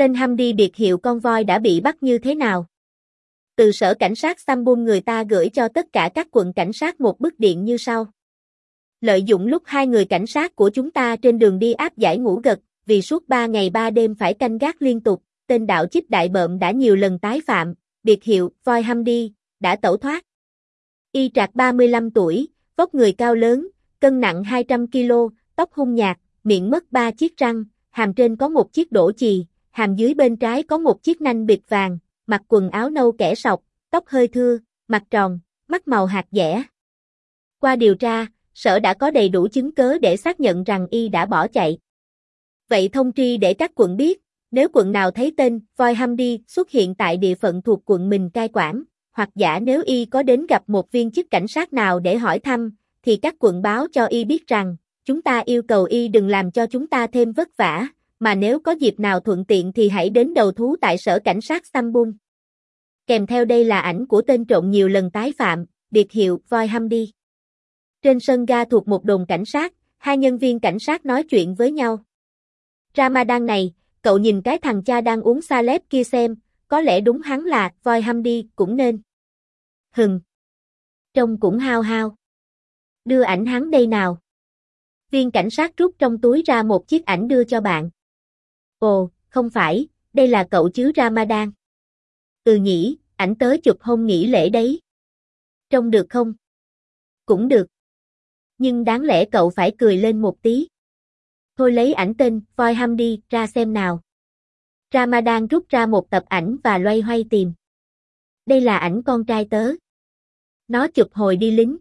Tên Hamdi biệt hiệu con voi đã bị bắt như thế nào? Từ sở cảnh sát Sambum người ta gửi cho tất cả các quận cảnh sát một bức điện như sau. Lợi dụng lúc hai người cảnh sát của chúng ta trên đường đi áp giải ngủ gật, vì suốt ba ngày ba đêm phải canh gác liên tục, tên đạo chích đại bợm đã nhiều lần tái phạm, biệt hiệu, voi Hamdi, đã tẩu thoát. Y trạc 35 tuổi, vóc người cao lớn, cân nặng 200 kg, tóc hung nhạt, miệng mất ba chiếc răng, hàm trên có một chiếc đổ chì, hàm dưới bên trái có một chiếc nanh bịt vàng, mặc quần áo nâu kẻ sọc, tóc hơi thưa, mặt tròn, mắt màu hạt dẻ. Qua điều tra, sở đã có đầy đủ chứng cớ để xác nhận rằng y đã bỏ chạy. Vậy thông tri để các quận biết, nếu quận nào thấy tên Voi Hamdi xuất hiện tại địa phận thuộc quận mình cai quản, hoặc giả nếu y có đến gặp một viên chức cảnh sát nào để hỏi thăm, thì các quận báo cho y biết rằng, chúng ta yêu cầu y đừng làm cho chúng ta thêm vất vả, mà nếu có dịp nào thuận tiện thì hãy đến đầu thú tại sở cảnh sát Sambung. Kèm theo đây là ảnh của tên trộm nhiều lần tái phạm, biệt hiệu Voi Hamdi. Trên sân ga thuộc một đồn cảnh sát, hai nhân viên cảnh sát nói chuyện với nhau. Ramadan này, cậu nhìn cái thằng cha đang uống salep kia xem, có lẽ đúng hắn là Voi Hamdi cũng nên. Hừng. Trông cũng hao hao. Đưa ảnh hắn đây nào. Viên cảnh sát rút trong túi ra một chiếc ảnh đưa cho bạn. Ồ, không phải, đây là cậu chứ Ramadan. Ừ nhỉ, ảnh tới chụp hôm nghỉ lễ đấy. Trông được không? Cũng được. Nhưng đáng lẽ cậu phải cười lên một tí. Thôi lấy ảnh tên, voi ham đi, ra xem nào. Ramadan rút ra một tập ảnh và loay hoay tìm. Đây là ảnh con trai tớ. Nó chụp hồi đi lính.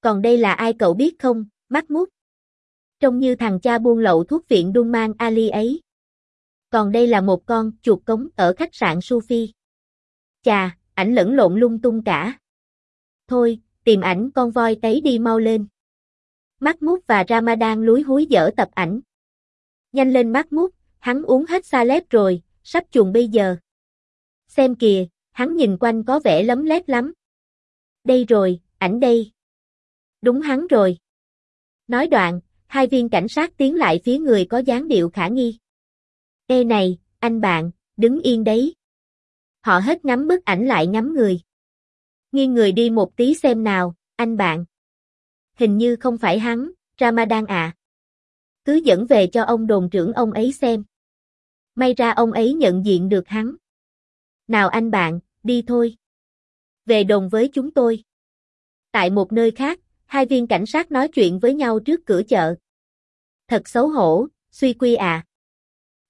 Còn đây là ai cậu biết không, mắt mút. Trông như thằng cha buôn lậu thuốc viện đun mang Ali ấy. Còn đây là một con chuột cống ở khách sạn Sufi. Chà, ảnh lẫn lộn lung tung cả. Thôi, tìm ảnh con voi ấy đi mau lên. Mắt mút và Ramadan lúi húi dở tập ảnh. Nhanh lên mắt mút, hắn uống hết sa lép rồi, sắp chuồng bây giờ. Xem kìa, hắn nhìn quanh có vẻ lấm lét lắm. Đây rồi, ảnh đây. Đúng hắn rồi. Nói đoạn, hai viên cảnh sát tiến lại phía người có dáng điệu khả nghi. Ê này, anh bạn, đứng yên đấy. Họ hết ngắm bức ảnh lại ngắm người. Nghiêng người đi một tí xem nào, anh bạn. Hình như không phải hắn, Ramadan à. Cứ dẫn về cho ông đồn trưởng ông ấy xem. May ra ông ấy nhận diện được hắn. Nào anh bạn, đi thôi. Về đồn với chúng tôi. Tại một nơi khác, hai viên cảnh sát nói chuyện với nhau trước cửa chợ. Thật xấu hổ, suy quy à.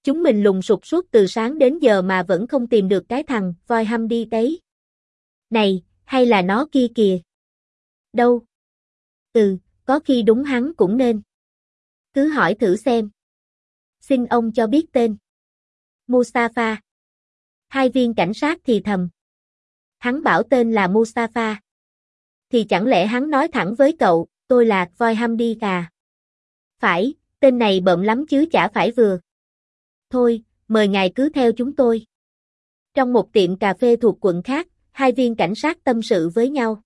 Chúng mình lùng sục suốt từ sáng đến giờ mà vẫn không tìm được cái thằng voi hăm đi đấy. Này, hay là nó kia kìa? Đâu? Ừ, có khi đúng hắn cũng nên. Cứ hỏi thử xem. Xin ông cho biết tên. Mustafa. Hai viên cảnh sát thì thầm. Hắn bảo tên là Mustafa. Thì chẳng lẽ hắn nói thẳng với cậu, tôi là voi đi à? Phải, tên này bậm lắm chứ chả phải vừa. Thôi, mời ngài cứ theo chúng tôi. Trong một tiệm cà phê thuộc quận khác, hai viên cảnh sát tâm sự với nhau.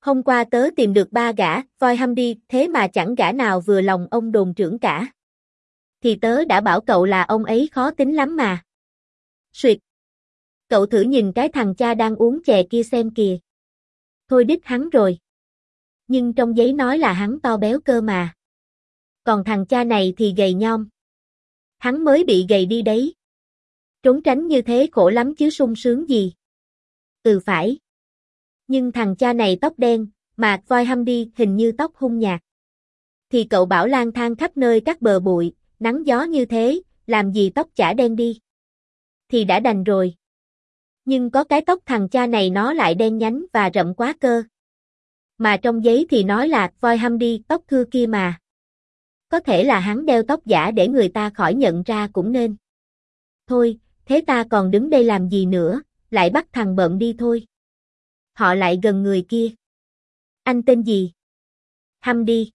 Hôm qua tớ tìm được ba gã, voi Hamdi, thế mà chẳng gã nào vừa lòng ông đồn trưởng cả. Thì tớ đã bảo cậu là ông ấy khó tính lắm mà. Suyệt. Cậu thử nhìn cái thằng cha đang uống chè kia xem kìa. Thôi đích hắn rồi. Nhưng trong giấy nói là hắn to béo cơ mà. Còn thằng cha này thì gầy nhom. Hắn mới bị gầy đi đấy. Trốn tránh như thế khổ lắm chứ sung sướng gì. Ừ phải. Nhưng thằng cha này tóc đen, mà voi hâm đi hình như tóc hung nhạt. Thì cậu bảo lang thang khắp nơi các bờ bụi, nắng gió như thế, làm gì tóc chả đen đi. Thì đã đành rồi. Nhưng có cái tóc thằng cha này nó lại đen nhánh và rậm quá cơ. Mà trong giấy thì nói là voi hâm đi tóc thưa kia mà. Có thể là hắn đeo tóc giả để người ta khỏi nhận ra cũng nên. Thôi, thế ta còn đứng đây làm gì nữa, lại bắt thằng bận đi thôi. Họ lại gần người kia. Anh tên gì? Hâm đi.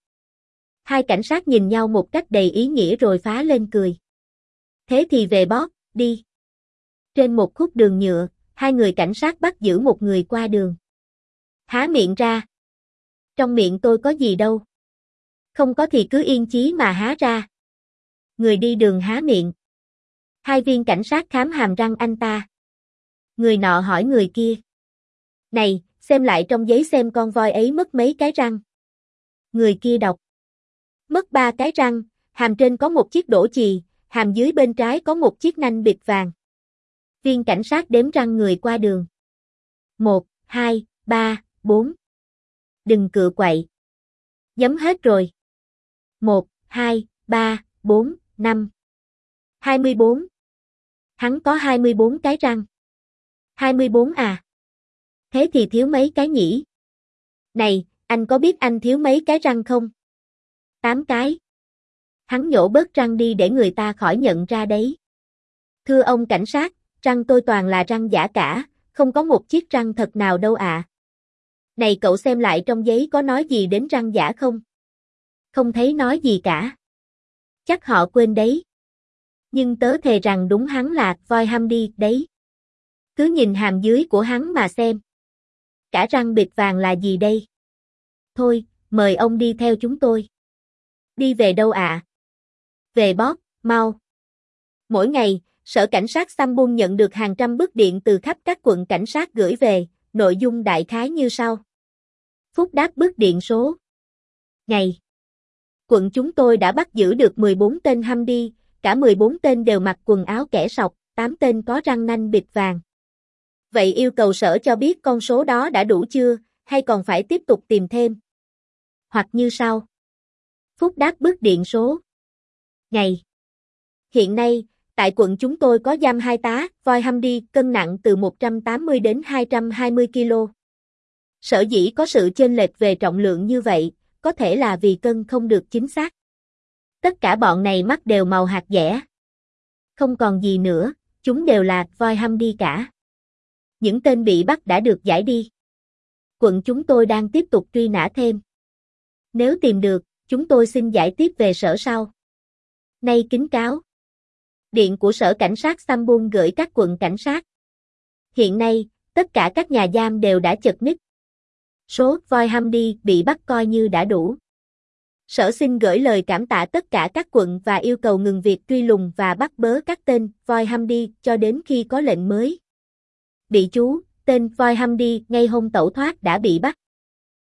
Hai cảnh sát nhìn nhau một cách đầy ý nghĩa rồi phá lên cười. Thế thì về bóp, đi. Trên một khúc đường nhựa, hai người cảnh sát bắt giữ một người qua đường. Há miệng ra. Trong miệng tôi có gì đâu. Không có thì cứ yên chí mà há ra. Người đi đường há miệng. Hai viên cảnh sát khám hàm răng anh ta. Người nọ hỏi người kia. Này, xem lại trong giấy xem con voi ấy mất mấy cái răng. Người kia đọc. Mất ba cái răng, hàm trên có một chiếc đổ chì, hàm dưới bên trái có một chiếc nanh bịt vàng. Viên cảnh sát đếm răng người qua đường. Một, hai, ba, bốn. Đừng cựa quậy. Giấm hết rồi. Một, hai, ba, bốn, năm. Hai mươi bốn. Hắn có hai mươi bốn cái răng. Hai mươi bốn à? Thế thì thiếu mấy cái nhỉ? Này, anh có biết anh thiếu mấy cái răng không? Tám cái. Hắn nhổ bớt răng đi để người ta khỏi nhận ra đấy. Thưa ông cảnh sát, răng tôi toàn là răng giả cả, không có một chiếc răng thật nào đâu ạ. À. Này cậu xem lại trong giấy có nói gì đến răng giả không? Không thấy nói gì cả. Chắc họ quên đấy. Nhưng tớ thề rằng đúng hắn là voi ham đi đấy. Cứ nhìn hàm dưới của hắn mà xem. Cả răng bịt vàng là gì đây? Thôi, mời ông đi theo chúng tôi. Đi về đâu ạ? À? Về bóp, mau. Mỗi ngày, Sở Cảnh sát Sambun nhận được hàng trăm bức điện từ khắp các quận cảnh sát gửi về, nội dung đại khái như sau. Phúc đáp bức điện số. Ngày. Quận chúng tôi đã bắt giữ được 14 tên hăm đi, cả 14 tên đều mặc quần áo kẻ sọc, 8 tên có răng nanh bịt vàng. Vậy yêu cầu sở cho biết con số đó đã đủ chưa, hay còn phải tiếp tục tìm thêm? Hoặc như sau. Phúc đáp bức điện số. Ngày. Hiện nay, tại quận chúng tôi có giam hai tá, voi hăm đi, cân nặng từ 180 đến 220 kg. Sở dĩ có sự chênh lệch về trọng lượng như vậy, có thể là vì cân không được chính xác. Tất cả bọn này mắt đều màu hạt dẻ. Không còn gì nữa, chúng đều là voi hâm đi cả. Những tên bị bắt đã được giải đi. Quận chúng tôi đang tiếp tục truy nã thêm. Nếu tìm được, chúng tôi xin giải tiếp về sở sau. Nay kính cáo. Điện của Sở Cảnh sát Sambun gửi các quận cảnh sát. Hiện nay, tất cả các nhà giam đều đã chật ních. Số voi Hamdi bị bắt coi như đã đủ. Sở xin gửi lời cảm tạ tất cả các quận và yêu cầu ngừng việc truy lùng và bắt bớ các tên voi Hamdi cho đến khi có lệnh mới. Bị chú, tên voi Hamdi ngay hôm tẩu thoát đã bị bắt.